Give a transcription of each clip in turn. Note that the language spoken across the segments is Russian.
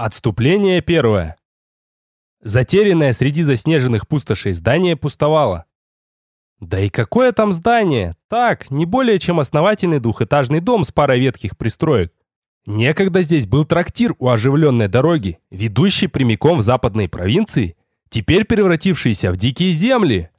Отступление первое. Затерянное среди заснеженных пустошей здание пустовало. Да и какое там здание? Так, не более чем основательный двухэтажный дом с парой ветхих пристроек. Некогда здесь был трактир у оживленной дороги, ведущий прямиком в западные провинции, теперь превратившийся в дикие земли.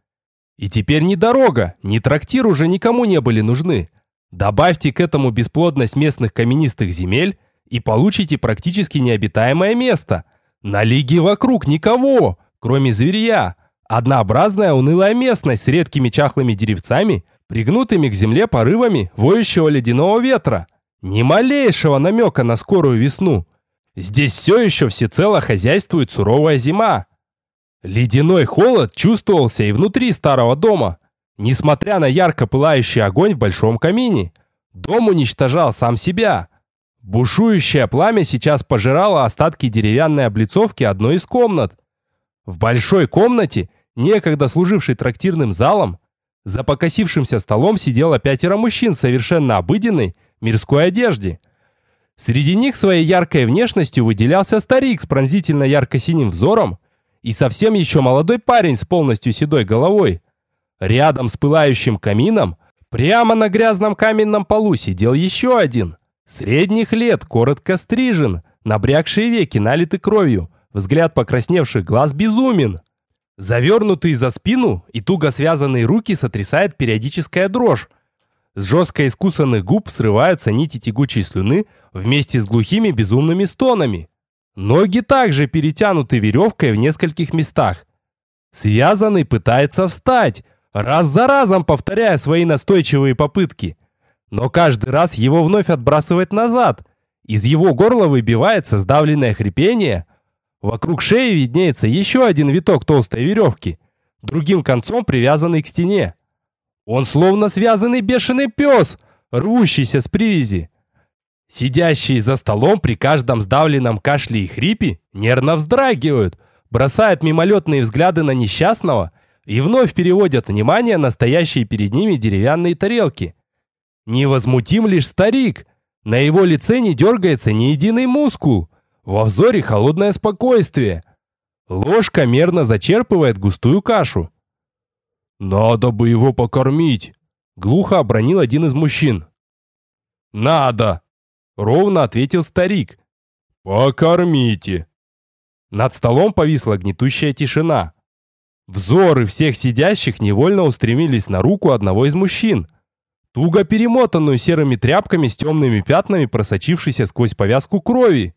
И теперь ни дорога, ни трактир уже никому не были нужны. Добавьте к этому бесплодность местных каменистых земель – и получите практически необитаемое место. На лиге вокруг никого, кроме зверя. Однообразная унылая местность с редкими чахлыми деревцами, пригнутыми к земле порывами воющего ледяного ветра. Ни малейшего намека на скорую весну. Здесь все еще всецело хозяйствует суровая зима. Ледяной холод чувствовался и внутри старого дома. Несмотря на ярко пылающий огонь в большом камине, дом уничтожал сам себя – Бушующее пламя сейчас пожирало остатки деревянной облицовки одной из комнат. В большой комнате, некогда служившей трактирным залом, за покосившимся столом сидело пятеро мужчин совершенно обыденной мирской одежде. Среди них своей яркой внешностью выделялся старик с пронзительно ярко-синим взором и совсем еще молодой парень с полностью седой головой. Рядом с пылающим камином, прямо на грязном каменном полу сидел еще один – Средних лет, коротко стрижен, набрякшие веки налиты кровью, взгляд покрасневших глаз безумен. Завернутый за спину и туго связанные руки сотрясает периодическая дрожь. С жестко искусанных губ срываются нити тягучей слюны вместе с глухими безумными стонами. Ноги также перетянуты веревкой в нескольких местах. Связанный пытается встать, раз за разом повторяя свои настойчивые попытки. Но каждый раз его вновь отбрасывает назад. Из его горла выбивается сдавленное хрипение. Вокруг шеи виднеется еще один виток толстой веревки, другим концом привязанный к стене. Он словно связанный бешеный пес, рвущийся с привязи. Сидящие за столом при каждом сдавленном кашле и хрипе нервно вздрагивают, бросают мимолетные взгляды на несчастного и вновь переводят внимание на стоящие перед ними деревянные тарелки – Невозмутим лишь старик. На его лице не дергается ни единый мускул. Во взоре холодное спокойствие. Ложка мерно зачерпывает густую кашу. «Надо бы его покормить!» Глухо обронил один из мужчин. «Надо!» Ровно ответил старик. «Покормите!» Над столом повисла гнетущая тишина. Взоры всех сидящих невольно устремились на руку одного из мужчин – туго перемотанную серыми тряпками с темными пятнами, просочившейся сквозь повязку крови.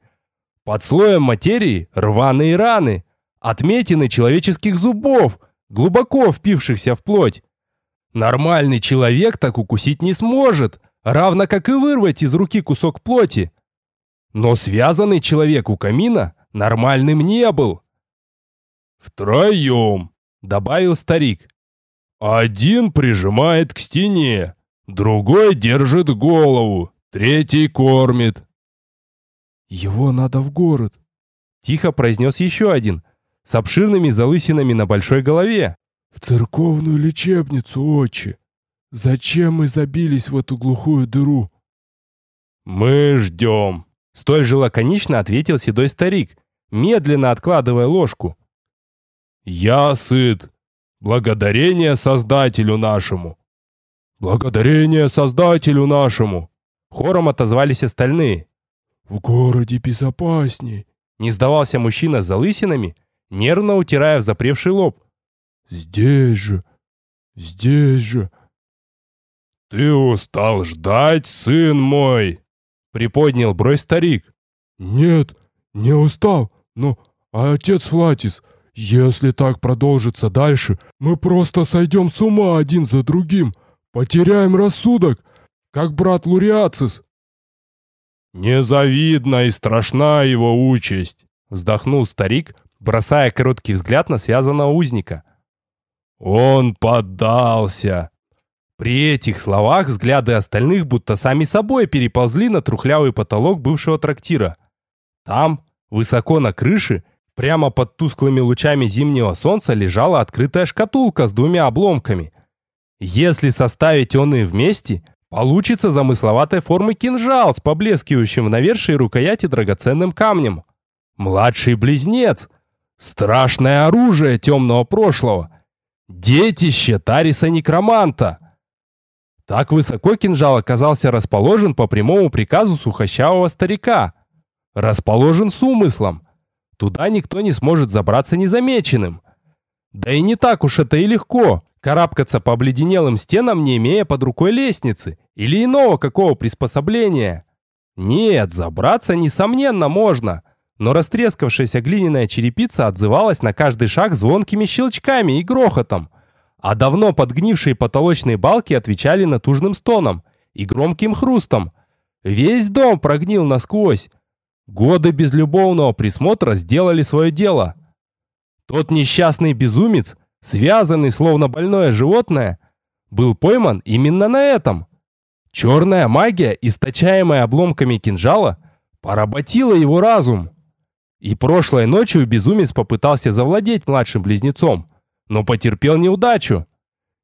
Под слоем материи рваные раны, отметины человеческих зубов, глубоко впившихся в плоть. Нормальный человек так укусить не сможет, равно как и вырвать из руки кусок плоти. Но связанный человек у камина нормальным не был. «Втроем», — добавил старик. «Один прижимает к стене, Другой держит голову, третий кормит. Его надо в город, тихо произнес еще один, с обширными залысинами на большой голове. В церковную лечебницу, отче. Зачем мы забились в эту глухую дыру? Мы ждем, столь же лаконично ответил седой старик, медленно откладывая ложку. Я сыт. Благодарение Создателю нашему. «Благодарение Создателю нашему!» Хором отозвались остальные. «В городе безопасней!» Не сдавался мужчина с залысинами, нервно утирая в запревший лоб. «Здесь же! Здесь же!» «Ты устал ждать, сын мой!» Приподнял бровь старик. «Нет, не устал, но отец Флатис, если так продолжится дальше, мы просто сойдем с ума один за другим!» Потеряем рассудок, как брат Луриацис. Незавидна и страшна его участь, вздохнул старик, бросая короткий взгляд на связанного узника. Он поддался. При этих словах взгляды остальных будто сами собой переползли на трухлявый потолок бывшего трактира. Там, высоко на крыше, прямо под тусклыми лучами зимнего солнца лежала открытая шкатулка с двумя обломками – если составить он и вместе, получится замысловатой формы кинжал с поблескивающим в навершии рукояти драгоценным камнем. Младший близнец. Страшное оружие темного прошлого. Детище Тариса-некроманта. Так высоко кинжал оказался расположен по прямому приказу сухощавого старика. Расположен с умыслом. Туда никто не сможет забраться незамеченным. Да и не так уж это и легко, карабкаться по обледенелым стенам, не имея под рукой лестницы или иного какого приспособления. Нет, забраться, несомненно, можно, но растрескавшаяся глиняная черепица отзывалась на каждый шаг звонкими щелчками и грохотом, а давно подгнившие потолочные балки отвечали натужным стоном и громким хрустом. Весь дом прогнил насквозь. Годы безлюбовного присмотра сделали свое дело. Тот несчастный безумец, связанный словно больное животное, был пойман именно на этом. Черная магия, источаемая обломками кинжала, поработила его разум. И прошлой ночью безумец попытался завладеть младшим близнецом, но потерпел неудачу.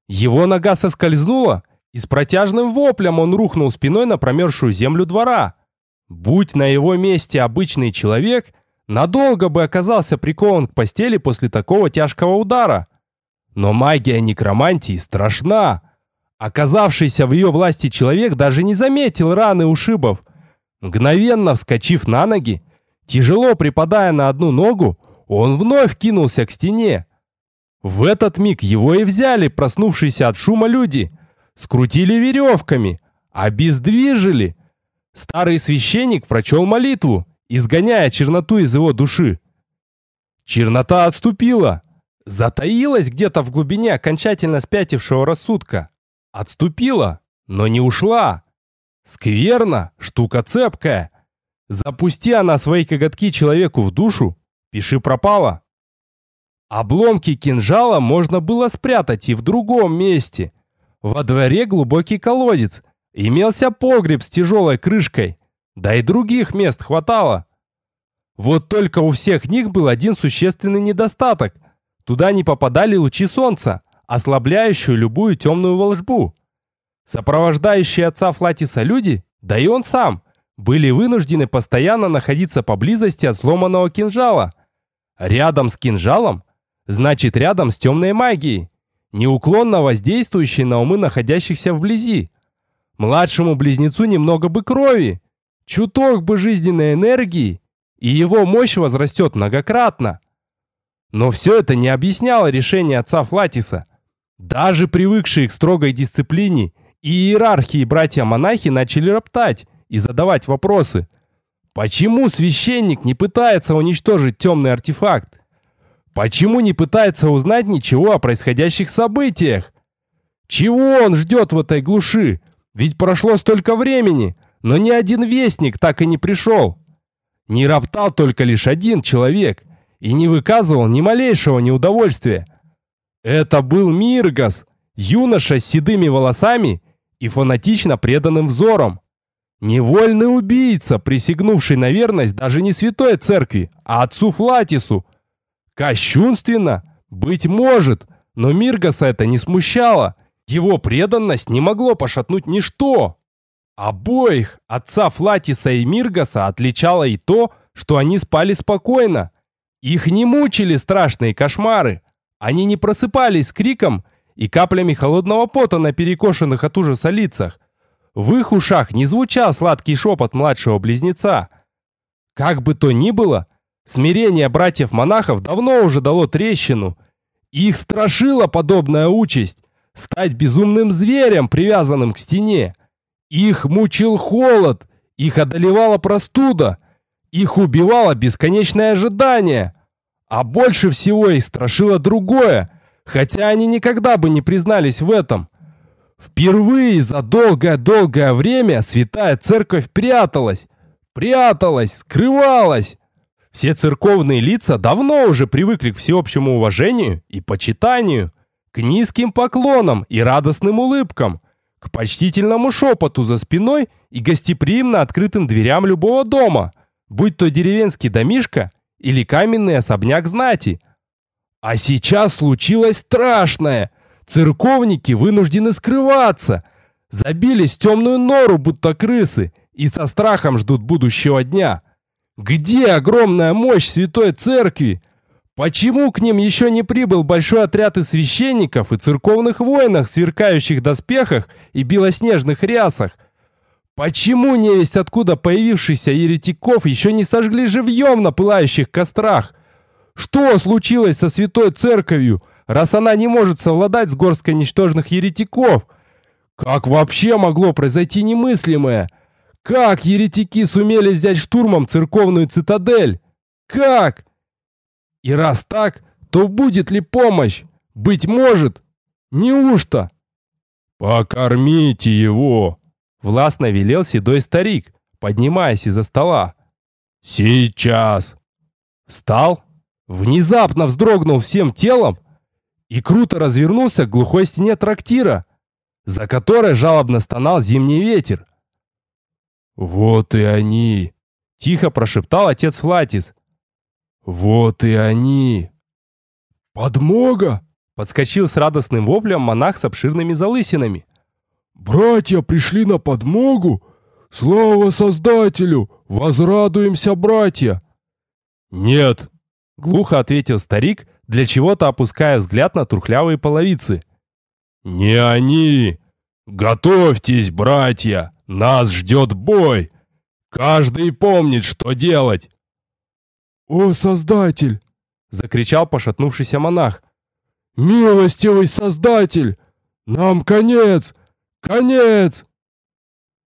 Его нога соскользнула, и с протяжным воплем он рухнул спиной на промерзшую землю двора. Будь на его месте обычный человек, надолго бы оказался прикован к постели после такого тяжкого удара. Но магия некромантии страшна. Оказавшийся в ее власти человек даже не заметил раны ушибов. Мгновенно вскочив на ноги, тяжело припадая на одну ногу, он вновь кинулся к стене. В этот миг его и взяли проснувшиеся от шума люди, скрутили веревками, обездвижили. Старый священник прочел молитву, изгоняя черноту из его души. Чернота отступила, затаилась где-то в глубине окончательно спятившего рассудка. Отступила, но не ушла. Скверно, штука цепкая. Запусти она свои коготки человеку в душу, пиши пропало. Обломки кинжала можно было спрятать и в другом месте. Во дворе глубокий колодец, имелся погреб с тяжелой крышкой, да и других мест хватало. Вот только у всех них был один существенный недостаток. Туда не попадали лучи солнца ослабляющую любую темную волжбу. Сопровождающие отца Флатиса люди, да и он сам, были вынуждены постоянно находиться поблизости от сломанного кинжала. Рядом с кинжалом, значит рядом с темной магией, неуклонно воздействующей на умы находящихся вблизи. Младшему близнецу немного бы крови, чуток бы жизненной энергии, и его мощь возрастет многократно. Но все это не объясняло решение отца Флатиса. Даже привыкшие к строгой дисциплине и иерархии братья-монахи начали роптать и задавать вопросы. Почему священник не пытается уничтожить темный артефакт? Почему не пытается узнать ничего о происходящих событиях? Чего он ждет в этой глуши? Ведь прошло столько времени, но ни один вестник так и не пришел. Не роптал только лишь один человек и не выказывал ни малейшего неудовольствия – это был Миргас, юноша с седыми волосами и фанатично преданным взором. Невольный убийца, присягнувший на верность даже не святой церкви, а отцу Флатису. Кощунственно? Быть может, но Миргаса это не смущало. Его преданность не могло пошатнуть ничто. Обоих, отца Флатиса и Миргаса, отличало и то, что они спали спокойно. Их не мучили страшные кошмары. Они не просыпались с криком и каплями холодного пота на перекошенных от ужаса лицах. В их ушах не звучал сладкий шепот младшего близнеца. Как бы то ни было, смирение братьев-монахов давно уже дало трещину. Их страшила подобная участь — стать безумным зверем, привязанным к стене. Их мучил холод, их одолевала простуда, их убивало бесконечное ожидание — а больше всего их страшило другое, хотя они никогда бы не признались в этом. Впервые за долгое-долгое время святая церковь пряталась, пряталась, скрывалась. Все церковные лица давно уже привыкли к всеобщему уважению и почитанию, к низким поклонам и радостным улыбкам, к почтительному шепоту за спиной и гостеприимно открытым дверям любого дома, будь то деревенский домишка или каменный особняк знати. А сейчас случилось страшное. Церковники вынуждены скрываться. Забились в темную нору, будто крысы, и со страхом ждут будущего дня. Где огромная мощь Святой Церкви? Почему к ним еще не прибыл большой отряд из священников и церковных воинов сверкающих доспехах и белоснежных рясах? Почему невесть откуда появившихся еретиков еще не сожгли живьем на пылающих кострах? Что случилось со Святой Церковью, раз она не может совладать с горсткой ничтожных еретиков? Как вообще могло произойти немыслимое? Как еретики сумели взять штурмом церковную цитадель? Как? И раз так, то будет ли помощь? Быть может. Неужто? «Покормите его!» Властно велел седой старик, поднимаясь из-за стола. «Сейчас!» Встал, внезапно вздрогнул всем телом и круто развернулся к глухой стене трактира, за которой жалобно стонал зимний ветер. «Вот и они!» — тихо прошептал отец Флатис. «Вот и они!» «Подмога!» — подскочил с радостным воплем монах с обширными залысинами. «Братья пришли на подмогу! Слава Создателю! Возрадуемся, братья!» «Нет!» — глухо ответил старик, для чего-то опуская взгляд на трухлявые половицы. «Не они! Готовьтесь, братья! Нас ждет бой! Каждый помнит, что делать!» «О, Создатель!» — закричал пошатнувшийся монах. «Милостивый Создатель! Нам конец! Конец!»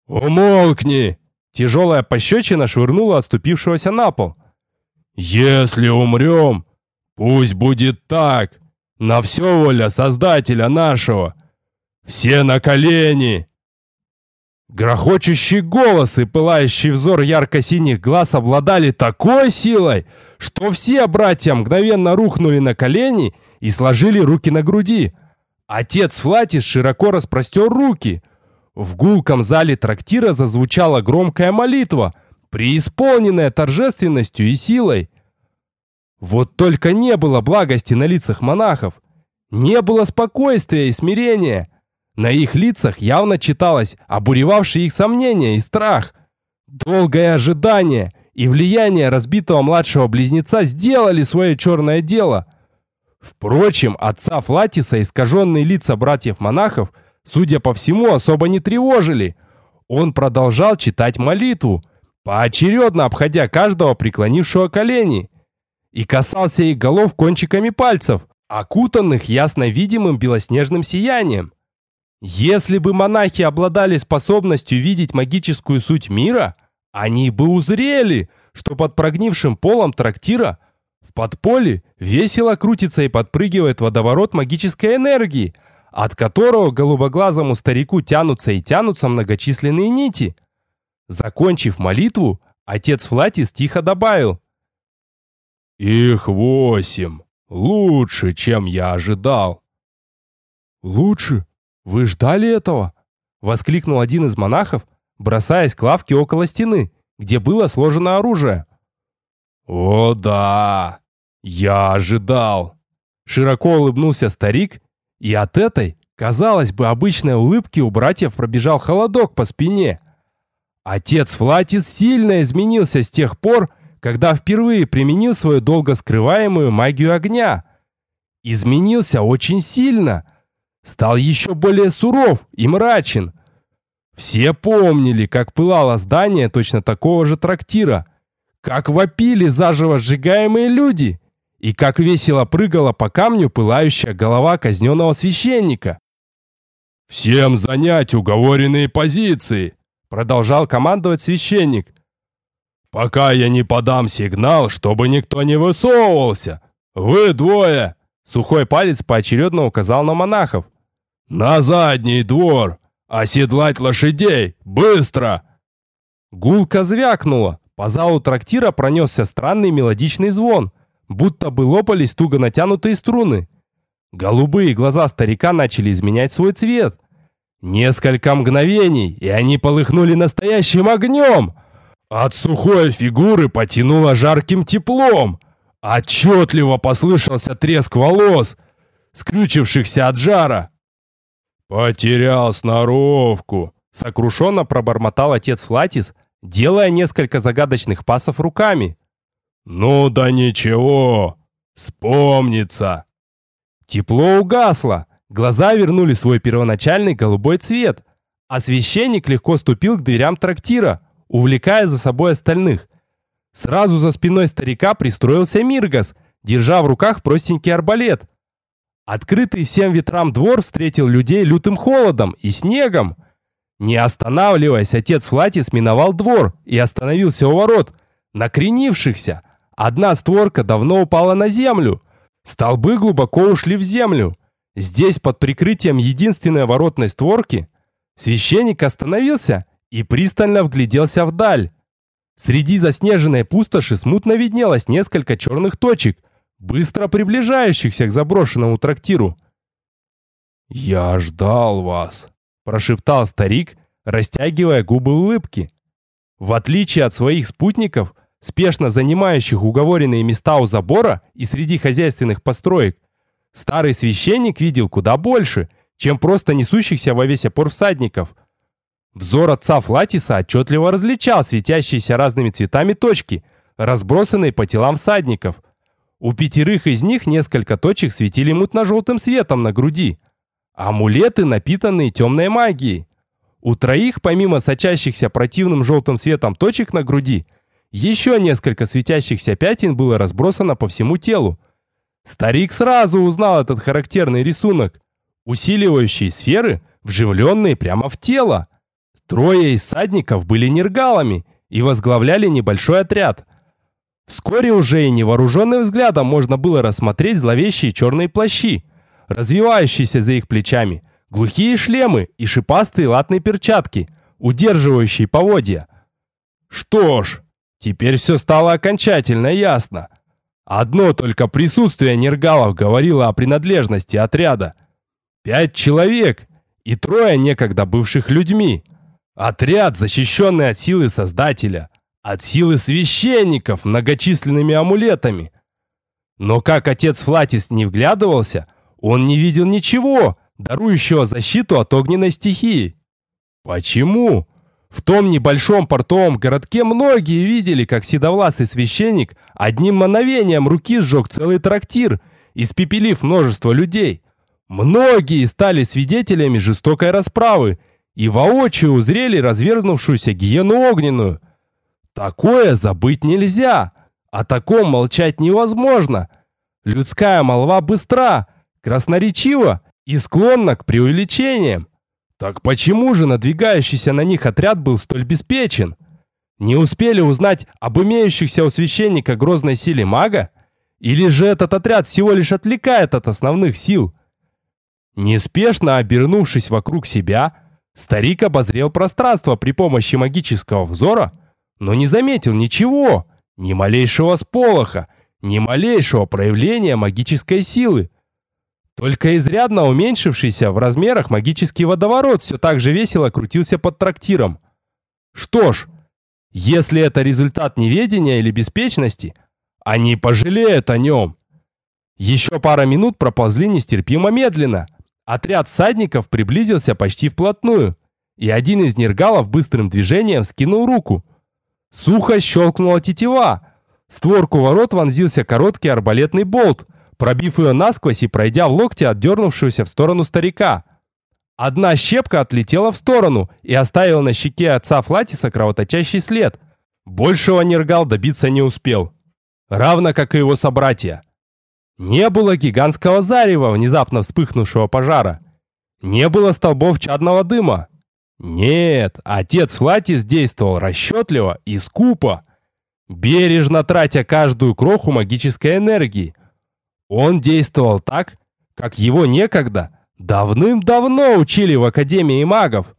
«Умолкни!» Тяжелая пощечина швырнула отступившегося на пол. «Если умрем, пусть будет так. На все воля Создателя нашего. Все на колени!» Грохочущий голос и пылающий взор ярко-синих глаз обладали такой силой, что все братья мгновенно рухнули на колени и сложили руки на груди. Отец Флатис широко распростер руки. В гулком зале трактира зазвучала громкая молитва, преисполненная торжественностью и силой. Вот только не было благости на лицах монахов. Не было спокойствия и смирения. На их лицах явно читалось обуревавшие их сомнения и страх. Долгое ожидание и влияние разбитого младшего близнеца сделали свое черное дело – Впрочем, отца Флатиса искаженные лица братьев-монахов, судя по всему, особо не тревожили. Он продолжал читать молитву, поочередно обходя каждого преклонившего колени, и касался их голов кончиками пальцев, окутанных ясно видимым белоснежным сиянием. Если бы монахи обладали способностью видеть магическую суть мира, они бы узрели, что под прогнившим полом трактира в подполе весело крутится и подпрыгивает водоворот магической энергии, от которого голубоглазому старику тянутся и тянутся многочисленные нити. Закончив молитву, отец Флатис тихо добавил. «Их восемь. Лучше, чем я ожидал». «Лучше? Вы ждали этого?» Воскликнул один из монахов, бросаясь к лавке около стены, где было сложено оружие. «О да! Я ожидал!» Широко улыбнулся старик, и от этой, казалось бы, обычной улыбки у братьев пробежал холодок по спине. Отец Флатис сильно изменился с тех пор, когда впервые применил свою долго скрываемую магию огня. Изменился очень сильно. Стал еще более суров и мрачен. Все помнили, как пылало здание точно такого же трактира – как вопили заживо сжигаемые люди, и как весело прыгала по камню пылающая голова казненного священника. «Всем занять уговоренные позиции!» Продолжал командовать священник. «Пока я не подам сигнал, чтобы никто не высовывался! Вы двое!» Сухой палец поочередно указал на монахов. «На задний двор! Оседлать лошадей! Быстро!» Гулка звякнула, по залу трактира пронесся странный мелодичный звон, будто бы лопались туго натянутые струны. Голубые глаза старика начали изменять свой цвет. Несколько мгновений, и они полыхнули настоящим огнем. От сухой фигуры потянуло жарким теплом. Отчетливо послышался треск волос, скрючившихся от жара. «Потерял сноровку», — сокрушенно пробормотал отец Флатис, делая несколько загадочных пасов руками. «Ну да ничего, вспомнится!» Тепло угасло, глаза вернули свой первоначальный голубой цвет, а священник легко ступил к дверям трактира, увлекая за собой остальных. Сразу за спиной старика пристроился Миргас, держа в руках простенький арбалет. Открытый всем ветрам двор встретил людей лютым холодом и снегом. Не останавливаясь, отец Флатис миновал двор и остановился у ворот, накренившихся. Одна створка давно упала на землю. Столбы глубоко ушли в землю. Здесь, под прикрытием единственной воротной створки, священник остановился и пристально вгляделся вдаль. Среди заснеженной пустоши смутно виднелось несколько черных точек, быстро приближающихся к заброшенному трактиру. «Я ждал вас», – прошептал старик, растягивая губы улыбки. В отличие от своих спутников, спешно занимающих уговоренные места у забора и среди хозяйственных построек, старый священник видел куда больше, чем просто несущихся во весь опор всадников. Взор отца Флатиса отчетливо различал светящиеся разными цветами точки, разбросанные по телам всадников. У пятерых из них несколько точек светили мутно-желтым светом на груди. Амулеты, напитанные темной магией. У троих, помимо сочащихся противным желтым светом точек на груди, еще несколько светящихся пятен было разбросано по всему телу. Старик сразу узнал этот характерный рисунок. Усиливающие сферы, вживленные прямо в тело. Трое из всадников были нергалами и возглавляли небольшой отряд. Вскоре уже и невооруженным взглядом можно было рассмотреть зловещие черные плащи, развивающиеся за их плечами, глухие шлемы и шипастые латные перчатки, удерживающие поводья. Что ж, Теперь все стало окончательно ясно. Одно только присутствие нергалов говорило о принадлежности отряда. Пять человек и трое некогда бывших людьми. Отряд, защищенный от силы Создателя, от силы священников многочисленными амулетами. Но как отец Флатис не вглядывался, он не видел ничего, дарующего защиту от огненной стихии. Почему? В том небольшом портовом городке многие видели, как седовласый священник одним мановением руки сжег целый трактир, испепелив множество людей. Многие стали свидетелями жестокой расправы и воочию узрели разверзнувшуюся гиену огненную. Такое забыть нельзя, о таком молчать невозможно. Людская молва быстра, красноречива и склонна к преувеличениям. Так почему же надвигающийся на них отряд был столь беспечен? Не успели узнать об имеющихся у священника грозной силе мага? Или же этот отряд всего лишь отвлекает от основных сил? Неспешно обернувшись вокруг себя, старик обозрел пространство при помощи магического взора, но не заметил ничего, ни малейшего сполоха, ни малейшего проявления магической силы. Только изрядно уменьшившийся в размерах магический водоворот все так же весело крутился под трактиром. Что ж, если это результат неведения или беспечности, они пожалеют о нем. Еще пара минут проползли нестерпимо медленно. Отряд всадников приблизился почти вплотную, и один из нергалов быстрым движением скинул руку. Сухо щелкнула тетива. створку ворот вонзился короткий арбалетный болт — пробив ее насквозь и пройдя в локте отдернувшегося в сторону старика. Одна щепка отлетела в сторону и оставила на щеке отца Флатиса кровоточащий след. Большего Нергал добиться не успел. Равно как и его собратья. Не было гигантского зарева, внезапно вспыхнувшего пожара. Не было столбов чадного дыма. Нет, отец Флатис действовал расчетливо и скупо, бережно тратя каждую кроху магической энергии – он действовал так, как его некогда давным-давно учили в Академии магов.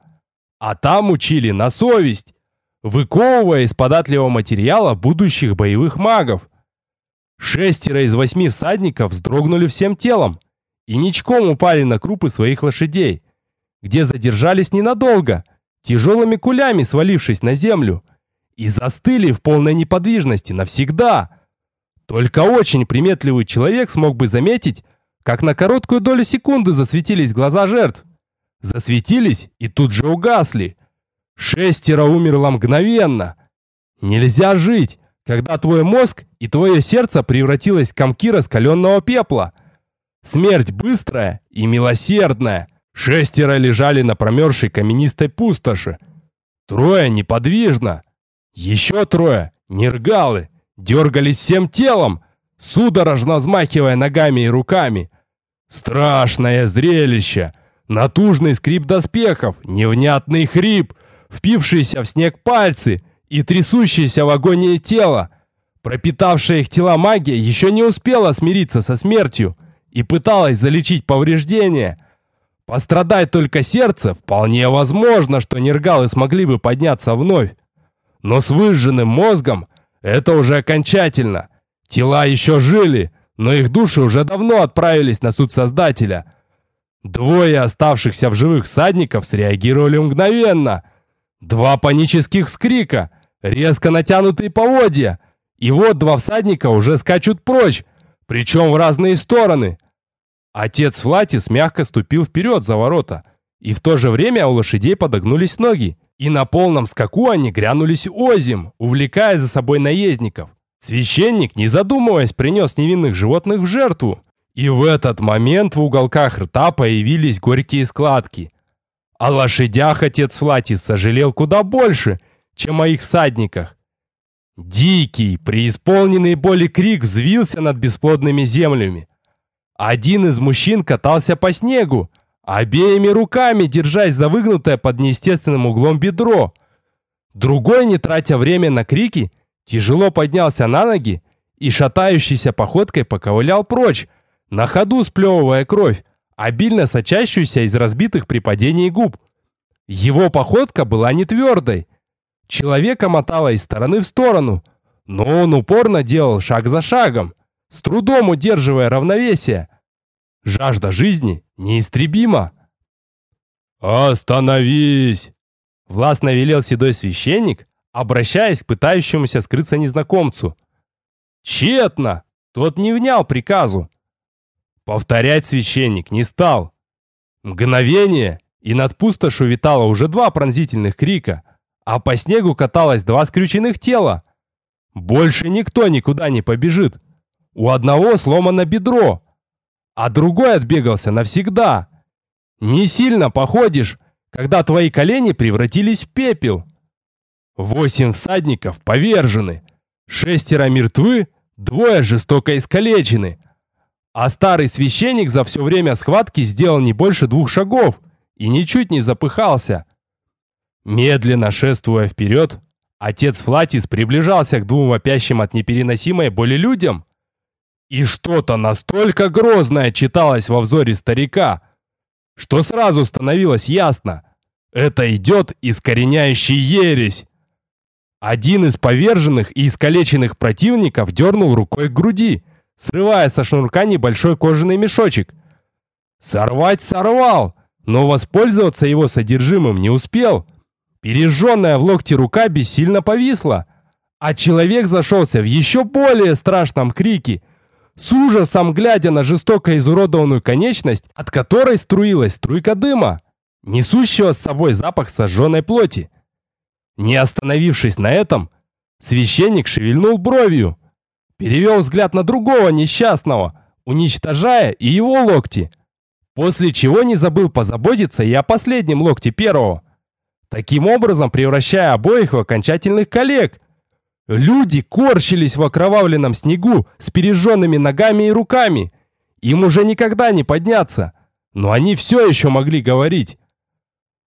А там учили на совесть, выковывая из податливого материала будущих боевых магов. Шестеро из восьми всадников вздрогнули всем телом и ничком упали на крупы своих лошадей, где задержались ненадолго, тяжелыми кулями свалившись на землю, и застыли в полной неподвижности навсегда. Только очень приметливый человек смог бы заметить, как на короткую долю секунды засветились глаза жертв. Засветились и тут же угасли. Шестеро умерло мгновенно. Нельзя жить, когда твой мозг и твое сердце превратилось в комки раскаленного пепла. Смерть быстрая и милосердная. Шестеро лежали на промерзшей каменистой пустоши. Трое неподвижно. Еще трое, нергалы, дергались всем телом, судорожно взмахивая ногами и руками. Страшное зрелище! Натужный скрип доспехов, невнятный хрип, впившиеся в снег пальцы и трясущееся в агонии тело. Пропитавшая их тела магия еще не успела смириться со смертью и пыталась залечить повреждения. Пострадать только сердце вполне возможно, что нергалы смогли бы подняться вновь. Но с выжженным мозгом это уже окончательно. Тела еще жили, но их души уже давно отправились на суд Создателя. Двое оставшихся в живых всадников среагировали мгновенно. Два панических скрика, резко натянутые поводья. И вот два всадника уже скачут прочь, причем в разные стороны. Отец Флатис мягко ступил вперед за ворота, и в то же время у лошадей подогнулись ноги, и на полном скаку они грянулись озим, увлекая за собой наездников. Священник, не задумываясь, принес невинных животных в жертву. И в этот момент в уголках рта появились горькие складки. О лошадях отец Флатис сожалел куда больше, чем о их всадниках. Дикий, преисполненный боли крик взвился над бесплодными землями. Один из мужчин катался по снегу, обеими руками держась за выгнутое под неестественным углом бедро. Другой, не тратя время на крики, тяжело поднялся на ноги и шатающейся походкой поковылял прочь, на ходу сплевывая кровь, обильно сочащуюся из разбитых при падении губ. Его походка была не твердой. Человека мотало из стороны в сторону, но он упорно делал шаг за шагом, с трудом удерживая равновесие. Жажда жизни неистребима. «Остановись!» Властно велел седой священник, обращаясь к пытающемуся скрыться незнакомцу. Тщетно! Тот не внял приказу. Повторять священник не стал. Мгновение, и над пустошью витало уже два пронзительных крика, а по снегу каталось два скрюченных тела. Больше никто никуда не побежит. У одного сломано бедро, а другой отбегался навсегда. Не сильно походишь, когда твои колени превратились в пепел. Восемь всадников повержены, шестеро мертвы, двое жестоко искалечены. А старый священник за все время схватки сделал не больше двух шагов и ничуть не запыхался. Медленно шествуя вперед, отец Флатис приближался к двум вопящим от непереносимой боли людям. И что-то настолько грозное читалось во взоре старика, что сразу становилось ясно. Это идет искореняющий ересь. Один из поверженных и искалеченных противников дернул рукой к груди, срывая со шнурка небольшой кожаный мешочек. Сорвать сорвал, но воспользоваться его содержимым не успел. Пережженная в локте рука бессильно повисла, а человек зашелся в еще более страшном крике, с ужасом глядя на жестоко изуродованную конечность, от которой струилась струйка дыма, несущего с собой запах сожженной плоти. Не остановившись на этом, священник шевельнул бровью, перевел взгляд на другого несчастного, уничтожая и его локти, после чего не забыл позаботиться и о последнем локте первого, таким образом превращая обоих в окончательных коллег. Люди корчились в окровавленном снегу с пережженными ногами и руками. Им уже никогда не подняться, но они все еще могли говорить.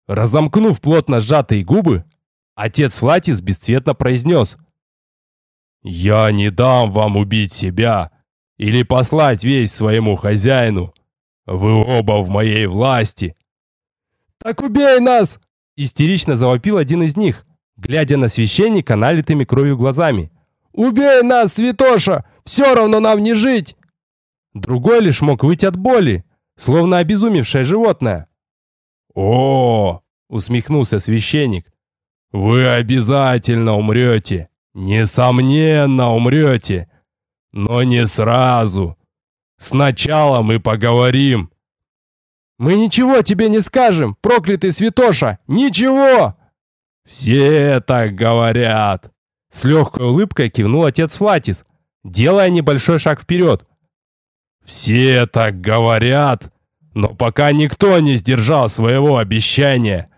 Разомкнув плотно сжатые губы, Отец Флатис бесцветно произнес. «Я не дам вам убить себя или послать весь своему хозяину. Вы оба в моей власти». «Так убей нас!» — истерично завопил один из них, глядя на священника налитыми кровью глазами. «Убей нас, святоша! Все равно нам не жить!» Другой лишь мог выйти от боли, словно обезумевшее животное. «О!» — усмехнулся священник. Вы обязательно умрете. Несомненно умрете. Но не сразу. Сначала мы поговорим. Мы ничего тебе не скажем, проклятый святоша. Ничего! «Все так говорят!» С легкой улыбкой кивнул отец Флатис, делая небольшой шаг вперед. «Все так говорят, но пока никто не сдержал своего обещания.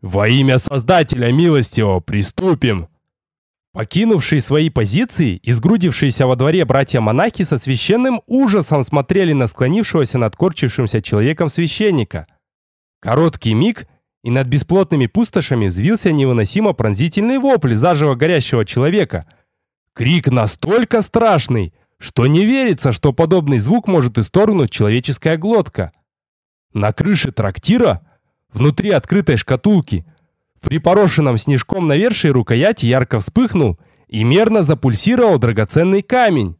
Во имя Создателя Милостивого приступим!» Покинувшие свои позиции и сгрудившиеся во дворе братья-монахи со священным ужасом смотрели на склонившегося над корчившимся человеком священника. Короткий миг, и над бесплотными пустошами взвился невыносимо пронзительный вопль заживо горящего человека. Крик настолько страшный, что не верится, что подобный звук может исторгнуть человеческая глотка. На крыше трактира, внутри открытой шкатулки – в припорошенном снежком навершии рукояти ярко вспыхнул и мерно запульсировал драгоценный камень.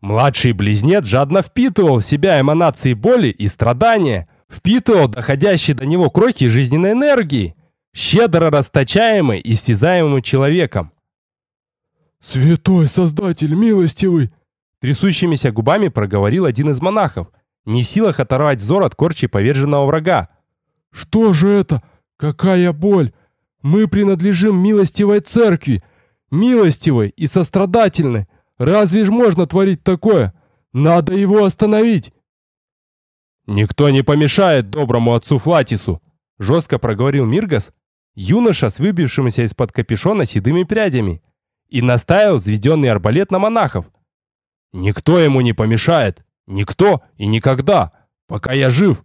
Младший близнец жадно впитывал в себя эманации боли и страдания, впитывал доходящие до него крохи жизненной энергии, щедро расточаемой истязаемым человеком. «Святой Создатель милостивый!» Трясущимися губами проговорил один из монахов, не в силах оторвать взор от корчи поверженного врага. «Что же это? Какая боль! Мы принадлежим милостивой церкви, милостивой и сострадательной. Разве ж можно творить такое? Надо его остановить!» «Никто не помешает доброму отцу Флатису!» Жестко проговорил Миргас, юноша с выбившимися из-под капюшона седыми прядями, и наставил взведенный арбалет на монахов. «Никто ему не помешает! Никто и никогда! Пока я жив!»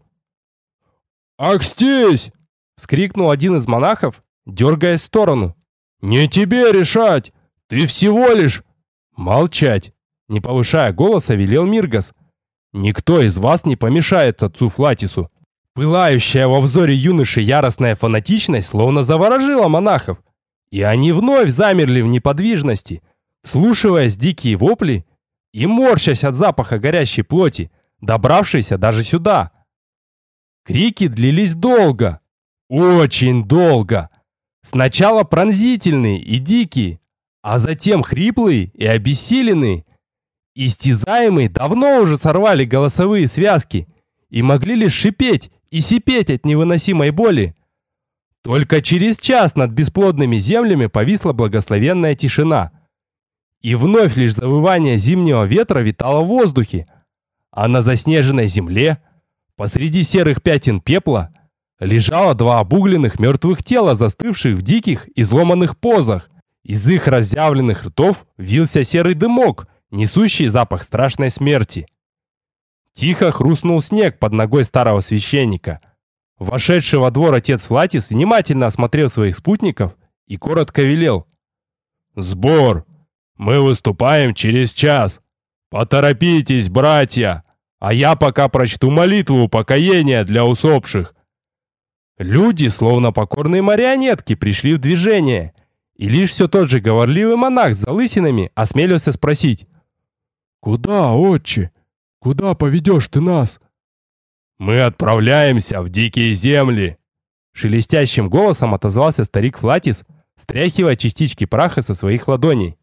«Ах, здесь!» — вскрикнул один из монахов, дергая в сторону. «Не тебе решать! Ты всего лишь...» «Молчать!» Не повышая голоса, велел Миргас. «Никто из вас не помешает отцу Флатису!» Пылающая во взоре юноши яростная фанатичность словно заворожила монахов, и они вновь замерли в неподвижности, вслушиваясь дикие вопли и морщась от запаха горящей плоти, добравшейся даже сюда. Крики длились долго, очень долго, Сначала пронзительные и дикие, а затем хриплые и обессиленные. Истязаемые давно уже сорвали голосовые связки и могли лишь шипеть и сипеть от невыносимой боли. Только через час над бесплодными землями повисла благословенная тишина. И вновь лишь завывание зимнего ветра витало в воздухе, а на заснеженной земле, посреди серых пятен пепла, лежало два обугленных мертвых тела, застывших в диких, изломанных позах. Из их разъявленных ртов вился серый дымок, несущий запах страшной смерти. Тихо хрустнул снег под ногой старого священника. Вошедший во двор отец Флатис внимательно осмотрел своих спутников и коротко велел. «Сбор! Мы выступаем через час! Поторопитесь, братья! А я пока прочту молитву покаяния для усопших. Люди, словно покорные марионетки, пришли в движение. И лишь все тот же говорливый монах с залысинами осмелился спросить. «Куда, отче? Куда поведешь ты нас?» «Мы отправляемся в дикие земли!» Шелестящим голосом отозвался старик Флатис, стряхивая частички праха со своих ладоней.